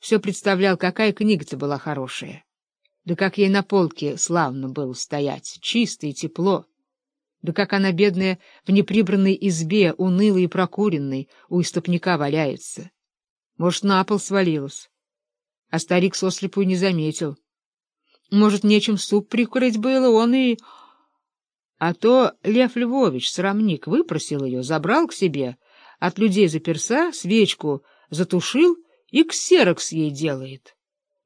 Все представлял, какая книга-то была хорошая. Да как ей на полке славно было стоять, чисто и тепло. Да как она, бедная, в неприбранной избе, унылой и прокуренной, у истопника валяется. Может, на пол свалилась. А старик сослепу не заметил. Может, нечем суп прикурить было, он и... А то Лев Львович, срамник, выпросил ее, забрал к себе, от людей заперса, свечку затушил и ксерокс ей делает.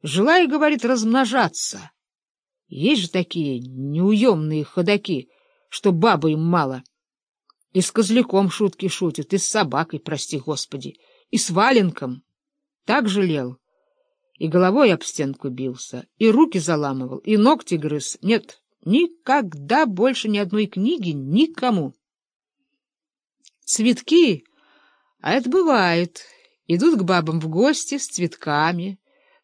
Желая, говорит, размножаться. Есть же такие неуемные ходаки, что бабы им мало. И с козляком шутки шутят, и с собакой, прости господи, и с валенком. Так жалел. И головой об стенку бился, и руки заламывал, и ногти грыз. Нет, никогда больше ни одной книги никому. Цветки, а это бывает, идут к бабам в гости с цветками,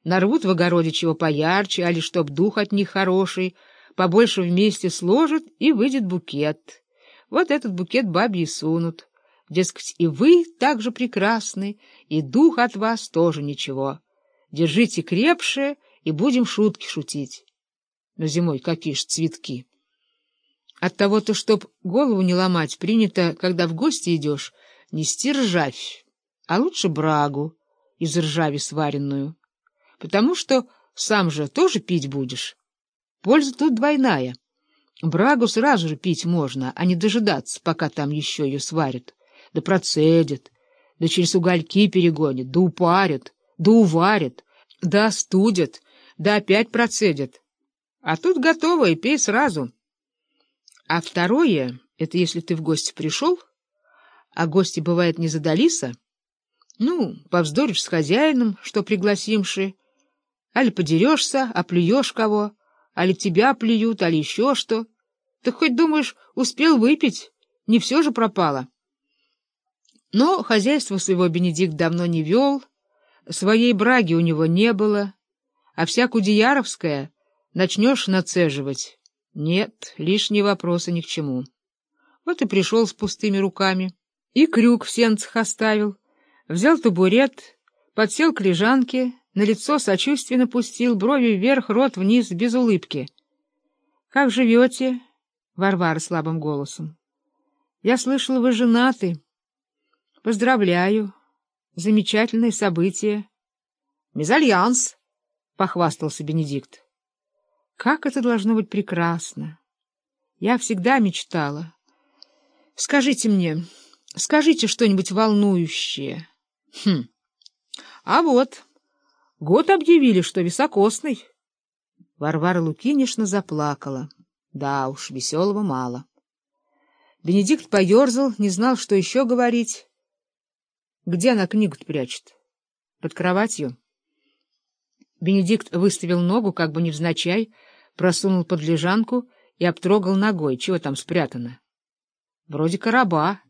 нарвут в огороде чего поярче, али чтоб дух от них хороший, побольше вместе сложат, и выйдет букет. Вот этот букет бабе и сунут. Дескать, и вы так же прекрасны, и дух от вас тоже ничего. Держите крепше, и будем шутки шутить. Но зимой какие ж цветки! От того-то, чтоб голову не ломать, принято, когда в гости идешь, нести ржавь, а лучше брагу из ржави сваренную, потому что сам же тоже пить будешь. Польза тут двойная. Брагу сразу же пить можно, а не дожидаться, пока там еще ее сварят, да процедят, да через угольки перегонят, да упарят, да уварят, да остудят, да опять процедят. А тут готово, и пей сразу. А второе — это если ты в гости пришел, а гости, бывает, не задалися, ну, повздоришь с хозяином, что пригласимши, али подерешься, оплюешь кого, али тебя плюют, али еще что. Ты хоть думаешь, успел выпить, не все же пропало. Но хозяйство своего Бенедикт давно не вел, своей браги у него не было, а вся Кудеяровская начнешь нацеживать. Нет, лишние вопросы ни к чему. Вот и пришел с пустыми руками, и крюк в сенцах оставил, взял табурет, подсел к лежанке, на лицо сочувственно пустил, брови вверх, рот вниз, без улыбки. — Как живете? — Варвара слабым голосом. — Я слышала, вы женаты. — Поздравляю. Замечательное событие. — Мезальянс, — похвастался Бенедикт. — Как это должно быть прекрасно! Я всегда мечтала. Скажите мне, скажите что-нибудь волнующее. Хм. А вот, год объявили, что високосный. Варвара Лукинишна заплакала. Да уж, веселого мало. Бенедикт поерзал, не знал, что еще говорить. Где она книгу-то прячет? Под кроватью? Бенедикт выставил ногу, как бы невзначай, просунул под лежанку и обтрогал ногой. Чего там спрятано? Вроде короба.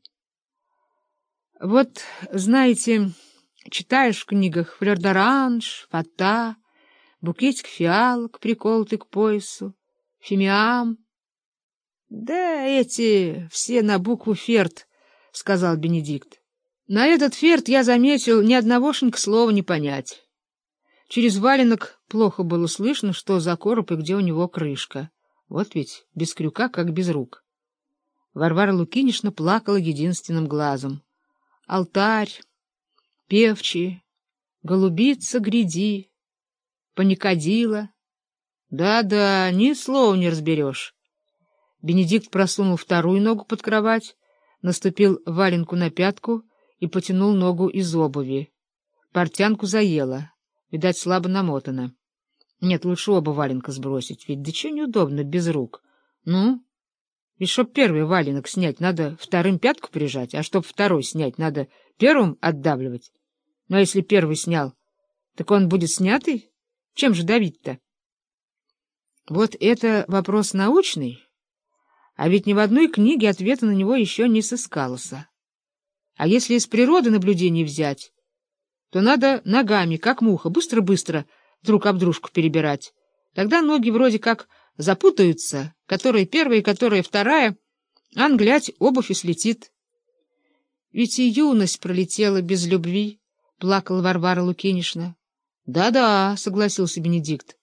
Вот, знаете, читаешь в книгах флёр-д'оранж, фата, букетик фиалок, приколотый к поясу, фимиам. Да эти все на букву «ферт», — сказал Бенедикт. На этот ферт я заметил ни одногошенька слова не понять. Через валенок плохо было слышно, что за короб и где у него крышка. Вот ведь без крюка, как без рук. Варвара Лукинишна плакала единственным глазом алтарь, певчи, голубица гряди, паникодила. Да-да, ни слова не разберешь. Бенедикт просунул вторую ногу под кровать, наступил валенку на пятку и потянул ногу из обуви. Портянку заело, видать, слабо намотано. Нет, лучше оба валенка сбросить, ведь да чего неудобно без рук. Ну, ведь чтоб первый валенок снять, надо вторым пятку прижать, а чтоб второй снять, надо первым отдавливать. Но если первый снял, так он будет снятый? Чем же давить-то? Вот это вопрос научный, а ведь ни в одной книге ответа на него еще не сыскался. А если из природы наблюдений взять, то надо ногами, как муха, быстро-быстро друг об дружку перебирать. Тогда ноги вроде как запутаются, которая первая и которая вторая, ан, глядь, обувь и слетит. Ведь и юность пролетела без любви, — плакала Варвара Лукинишна. «Да-да», — согласился Бенедикт.